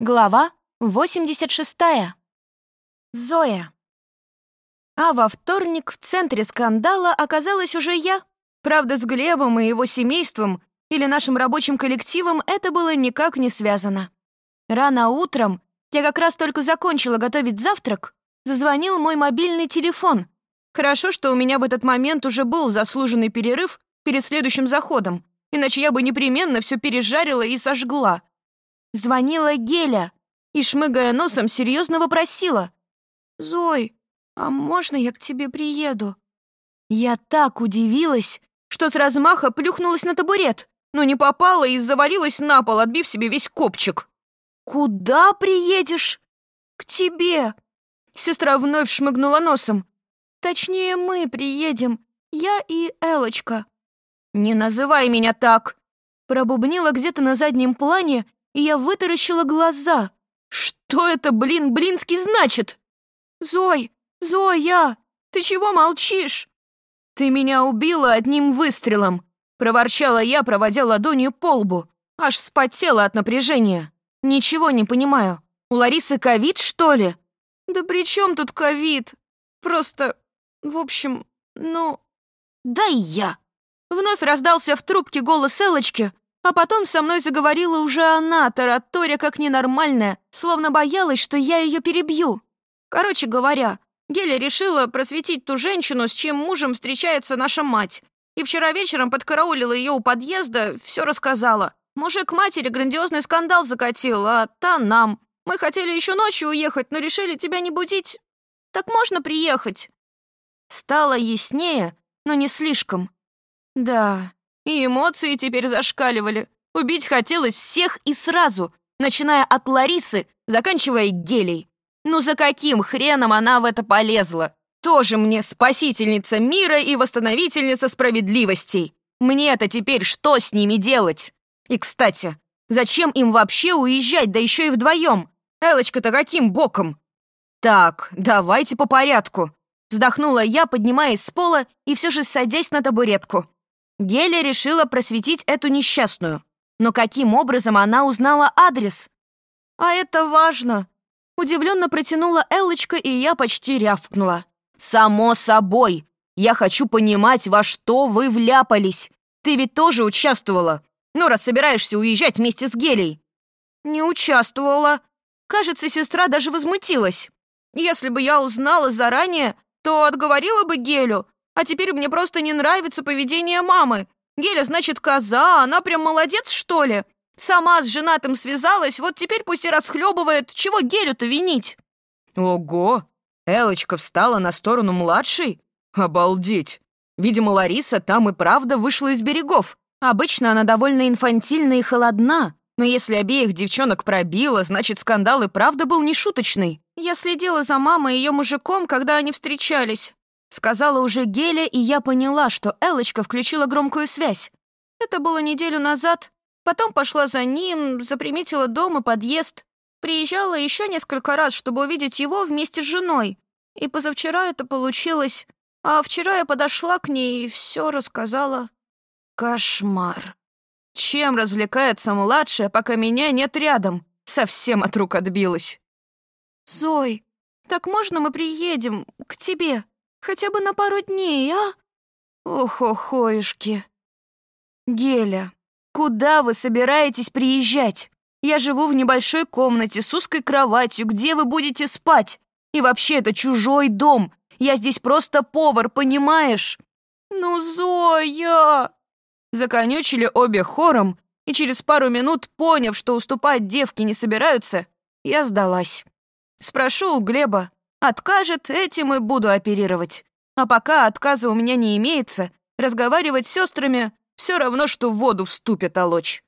Глава 86. Зоя. А во вторник в центре скандала оказалась уже я. Правда, с Глебом и его семейством или нашим рабочим коллективом это было никак не связано. Рано утром, я как раз только закончила готовить завтрак, зазвонил мой мобильный телефон. Хорошо, что у меня в этот момент уже был заслуженный перерыв перед следующим заходом, иначе я бы непременно все пережарила и сожгла. Звонила Геля и, шмыгая носом, серьезно вопросила. «Зой, а можно я к тебе приеду?» Я так удивилась, что с размаха плюхнулась на табурет, но не попала и завалилась на пол, отбив себе весь копчик. «Куда приедешь?» «К тебе!» Сестра вновь шмыгнула носом. «Точнее, мы приедем, я и Элочка». «Не называй меня так!» Пробубнила где-то на заднем плане и я вытаращила глаза. Что это, блин, блинский значит? Зой, Зоя, ты чего молчишь? Ты меня убила одним выстрелом, проворчала я, проводя ладонью по лбу. Аж вспотела от напряжения. Ничего не понимаю. У Ларисы ковид, что ли? Да при чем тут ковид? Просто, в общем, ну... Да и я. Вновь раздался в трубке голос Элочки, а потом со мной заговорила уже она, тараторя как ненормальная, словно боялась, что я ее перебью. Короче говоря, Геля решила просветить ту женщину, с чьим мужем встречается наша мать. И вчера вечером подкараулила ее у подъезда, все рассказала. Мужик матери грандиозный скандал закатил, а та нам. Мы хотели еще ночью уехать, но решили тебя не будить. Так можно приехать?» Стало яснее, но не слишком. Да, и эмоции теперь зашкаливали. Убить хотелось всех и сразу, начиная от Ларисы, заканчивая Гелей. Ну за каким хреном она в это полезла? Тоже мне спасительница мира и восстановительница справедливостей. Мне-то теперь что с ними делать? И, кстати, зачем им вообще уезжать, да еще и вдвоем? Элочка-то каким боком? Так, давайте по порядку. Вздохнула я, поднимаясь с пола и все же садясь на табуретку. Геля решила просветить эту несчастную. Но каким образом она узнала адрес? А это важно. Удивленно протянула Эллочка, и я почти рявкнула. «Само собой! Я хочу понимать, во что вы вляпались. Ты ведь тоже участвовала. Ну, раз собираешься уезжать вместе с Гелей». «Не участвовала. Кажется, сестра даже возмутилась. Если бы я узнала заранее, то отговорила бы Гелю, а теперь мне просто не нравится поведение мамы. Геля, значит, коза, она прям молодец, что ли? Сама с женатым связалась, вот теперь пусть и расхлебывает. Чего Гелю-то винить?» «Ого! Элочка встала на сторону младшей? Обалдеть! Видимо, Лариса там и правда вышла из берегов. Обычно она довольно инфантильна и холодна, но если обеих девчонок пробила, значит, скандал и правда был нешуточный. Я следила за мамой и ее мужиком, когда они встречались. Сказала уже Геля, и я поняла, что Элочка включила громкую связь. Это было неделю назад. Потом пошла за ним, заприметила дом и подъезд. Приезжала еще несколько раз, чтобы увидеть его вместе с женой. И позавчера это получилось. А вчера я подошла к ней и все рассказала. Кошмар. Чем развлекается младшая, пока меня нет рядом? Совсем от рук отбилась. «Зой, так можно мы приедем к тебе?» Хотя бы на пару дней, а? Ох-охоюшки. Геля, куда вы собираетесь приезжать? Я живу в небольшой комнате с узкой кроватью, где вы будете спать? И вообще, это чужой дом. Я здесь просто повар, понимаешь? Ну, Зоя! Законючили обе хором, и через пару минут, поняв, что уступать девки не собираются, я сдалась. Спрошу у Глеба, Откажет, этим и буду оперировать. А пока отказа у меня не имеется, разговаривать с сестрами все равно, что в воду вступит толочь.